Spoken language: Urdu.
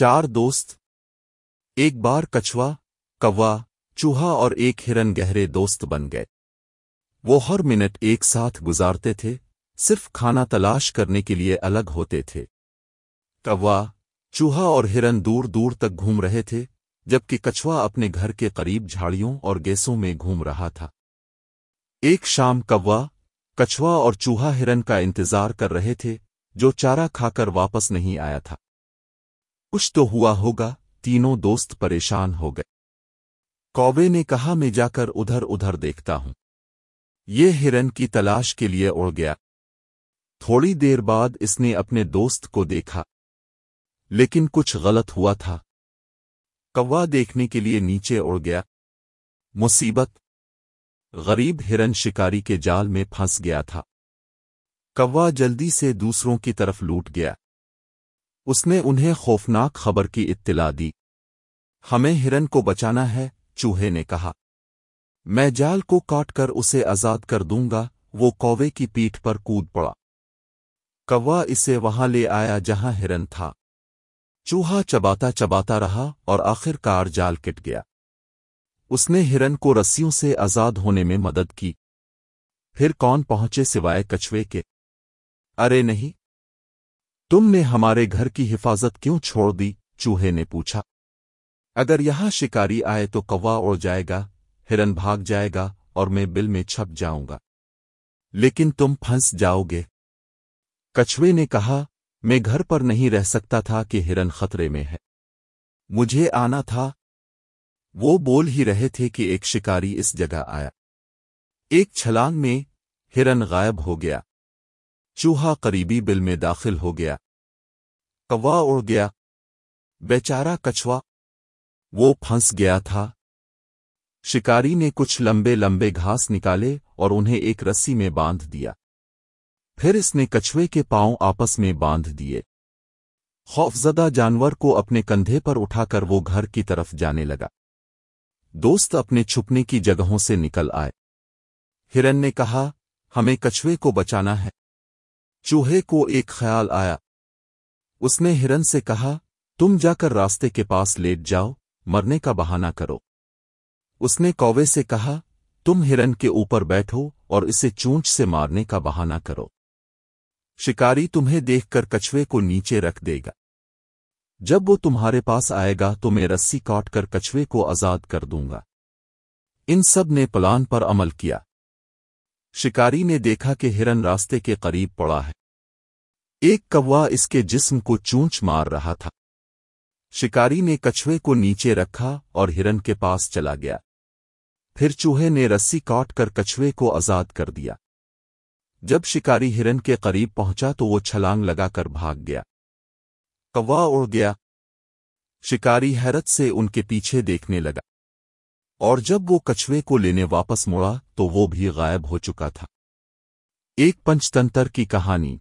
چار دوست، ایک بار کچھوا، کوا، چوہا اور ایک ہرن گہرے دوست بن گئے۔ وہ ہر منٹ ایک ساتھ گزارتے تھے، صرف کھانا تلاش کرنے کے لیے الگ ہوتے تھے۔ کوا، چوہا اور ہرن دور دور تک گھوم رہے تھے، جبکہ کچھوا اپنے گھر کے قریب جھاڑیوں اور گیسوں میں گھوم رہا تھا۔ ایک شام کوا، کچھوا اور چوہا ہرن کا انتظار کر رہے تھے، جو چارہ کھا کر واپس نہیں آیا تھا۔ کچھ تو ہوا ہوگا، تینوں دوست پریشان ہو گئے۔ کوبے نے کہا، میں جا کر ادھر ادھر دیکھتا ہوں۔ یہ ہرن کی تلاش کے لیے اڑ گیا۔ تھوڑی دیر بعد اس نے اپنے دوست کو دیکھا۔ لیکن کچھ غلط ہوا تھا۔ کوا دیکھنے کے لیے نیچے اڑ گیا۔ مصیبت۔ غریب ہرن شکاری کے جال میں پھنس گیا تھا۔ کوا جلدی سے دوسروں کی طرف لوٹ گیا۔ اس نے انہیں خوفناک خبر کی اطلاع دی۔ ہمیں ہرن کو بچانا ہے، چوہے نے کہا۔ میں جال کو کاٹ کر اسے آزاد کر دوں گا، وہ کوے کی پیٹھ پر کود پڑا۔ کوا اسے وہاں لے آیا جہاں ہرن تھا۔ چوہا چباتا چباتا رہا اور آخر کار جال کٹ گیا۔ اس نے ہرن کو رسیوں سے آزاد ہونے میں مدد کی۔ پھر کون پہنچے سوائے کچھوے کے؟ ارے نہیں تم نے ہمارے گھر کی حفاظت کیوں چھوڑ دی؟ چوہے نے پوچھا۔ اگر یہاں شکاری آئے تو کوا اڑ جائے گا، ہرن بھاگ جائے گا اور میں بل میں چھپ جاؤں گا۔ لیکن تم پھنس جاؤ گے۔ کچھوے نے کہا، میں گھر پر نہیں رہ سکتا تھا کہ ہرن خطرے میں ہے۔ مجھے آنا تھا۔ وہ بول ہی رہے تھے کہ ایک شکاری اس جگہ آیا۔ ایک چھلانگ میں ہرن غائب ہو گیا۔ چوہا قریبی بل میں داخل ہو گیا۔ کوا اڑ گیا۔ بیچارہ کچھوا۔ وہ پھنس گیا تھا۔ شکاری نے کچھ لمبے لمبے گھاس نکالے اور انہیں ایک رسی میں باندھ دیا۔ پھر اس نے کچھوے کے پاؤں آپس میں باندھ دیے۔ خوفزدہ جانور کو اپنے کندھے پر اٹھا کر وہ گھر کی طرف جانے لگا۔ دوست اپنے چھپنے کی جگہوں سے نکل آئے۔ ہرن نے کہا، ہمیں کچھوے کو بچانا ہے۔ چوہے کو ایک خیال آیا۔ اس نے ہرن سے کہا، تم جا کر راستے کے پاس لیٹ جاؤ، مرنے کا بہانہ کرو۔ اس نے کوے سے کہا، تم ہرن کے اوپر بیٹھو اور اسے چونچ سے مارنے کا بہانہ کرو۔ شکاری تمہیں دیکھ کر کچھوے کو نیچے رکھ دے گا۔ جب وہ تمہارے پاس آئے گا تو میں رسی کاٹ کر کچھوے کو آزاد کر دوں گا۔ ان سب نے پلان پر عمل کیا۔ شکاری نے دیکھا کہ ہرن راستے کے قریب پڑا ہے۔ ایک کوا اس کے جسم کو چونچ مار رہا تھا۔ شکاری نے کچھوے کو نیچے رکھا اور ہرن کے پاس چلا گیا۔ پھر چوہے نے رسی کاٹ کر کچھوے کو آزاد کر دیا۔ جب شکاری ہرن کے قریب پہنچا تو وہ چھلانگ لگا کر بھاگ گیا۔ کوا اڑ گیا۔ شکاری حیرت سے ان کے پیچھے دیکھنے لگا۔ اور جب وہ کچھوے کو لینے واپس مڑا تو وہ بھی غائب ہو چکا تھا۔ ایک پنچتنتر کی کہانی۔